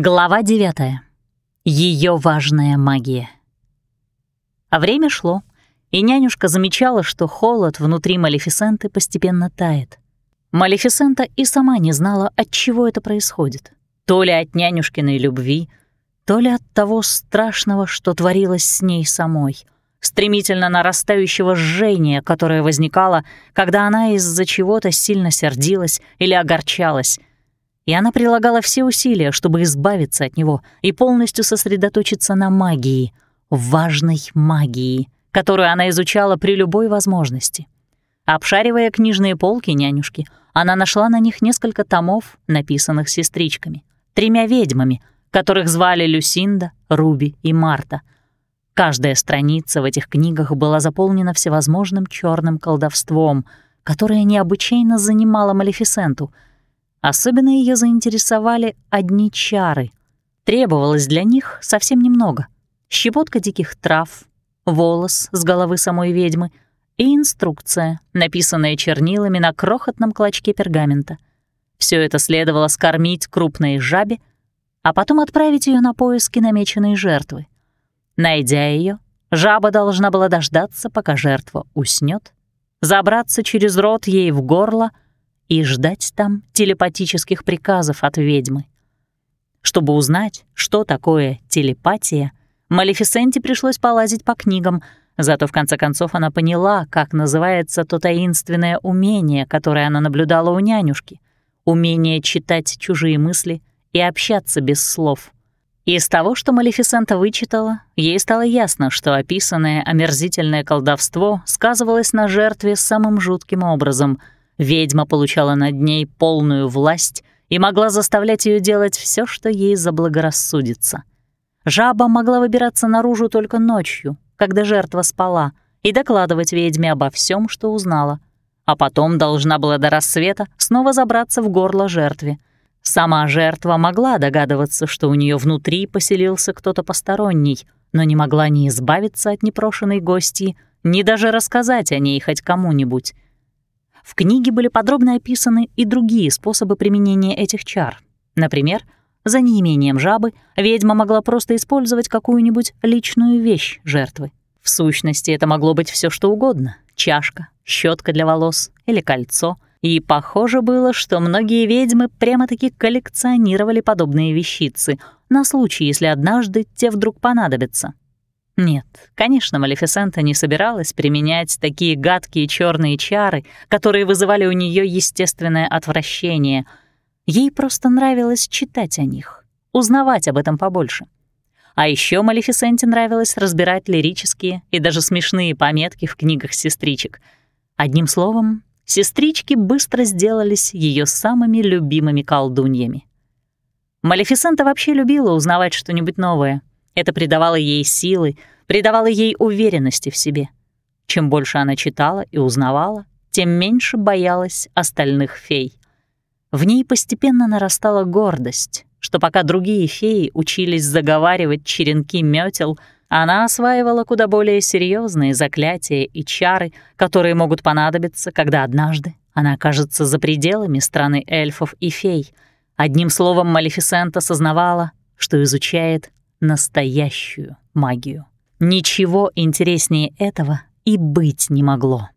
Глава 9. Ее важная магия. А время шло, и нянюшка замечала, что холод внутри Малефисенты постепенно тает. Малефисента и сама не знала, от чего это происходит. То ли от нянюшкиной любви, то ли от того страшного, что творилось с ней самой, стремительно нарастающего жжения, которое возникало, когда она из-за чего-то сильно сердилась или огорчалась, и она прилагала все усилия, чтобы избавиться от него и полностью сосредоточиться на магии, важной магии, которую она изучала при любой возможности. Обшаривая книжные полки нянюшки, она нашла на них несколько томов, написанных сестричками, тремя ведьмами, которых звали Люсинда, Руби и Марта. Каждая страница в этих книгах была заполнена всевозможным черным колдовством, которое необычайно занимало Малефисенту — Особенно ее заинтересовали одни чары. Требовалось для них совсем немного. Щепотка диких трав, волос с головы самой ведьмы и инструкция, написанная чернилами на крохотном клочке пергамента. Все это следовало скормить крупной жабе, а потом отправить ее на поиски намеченной жертвы. Найдя ее, жаба должна была дождаться, пока жертва уснет, забраться через рот ей в горло — и ждать там телепатических приказов от ведьмы. Чтобы узнать, что такое телепатия, Малефисенте пришлось полазить по книгам, зато в конце концов она поняла, как называется то таинственное умение, которое она наблюдала у нянюшки — умение читать чужие мысли и общаться без слов. Из того, что Малефисента вычитала, ей стало ясно, что описанное омерзительное колдовство сказывалось на жертве самым жутким образом — Ведьма получала над ней полную власть и могла заставлять ее делать все, что ей заблагорассудится. Жаба могла выбираться наружу только ночью, когда жертва спала, и докладывать ведьме обо всем, что узнала. А потом должна была до рассвета снова забраться в горло жертве. Сама жертва могла догадываться, что у нее внутри поселился кто-то посторонний, но не могла ни избавиться от непрошенной гостьи, ни даже рассказать о ней хоть кому-нибудь. В книге были подробно описаны и другие способы применения этих чар. Например, за неимением жабы ведьма могла просто использовать какую-нибудь личную вещь жертвы. В сущности, это могло быть все что угодно — чашка, щетка для волос или кольцо. И похоже было, что многие ведьмы прямо-таки коллекционировали подобные вещицы на случай, если однажды те вдруг понадобятся. Нет, конечно, Малефисента не собиралась применять такие гадкие черные чары, которые вызывали у нее естественное отвращение. Ей просто нравилось читать о них, узнавать об этом побольше. А еще Малефисенте нравилось разбирать лирические и даже смешные пометки в книгах сестричек. Одним словом, сестрички быстро сделались ее самыми любимыми колдуньями. Малефисента вообще любила узнавать что-нибудь новое — это придавало ей силы, придавало ей уверенности в себе. Чем больше она читала и узнавала, тем меньше боялась остальных фей. В ней постепенно нарастала гордость, что пока другие феи учились заговаривать черенки мётел, она осваивала куда более серьезные заклятия и чары, которые могут понадобиться, когда однажды она окажется за пределами страны эльфов и фей. Одним словом, Малефисента сознавала, что изучает настоящую магию. Ничего интереснее этого и быть не могло.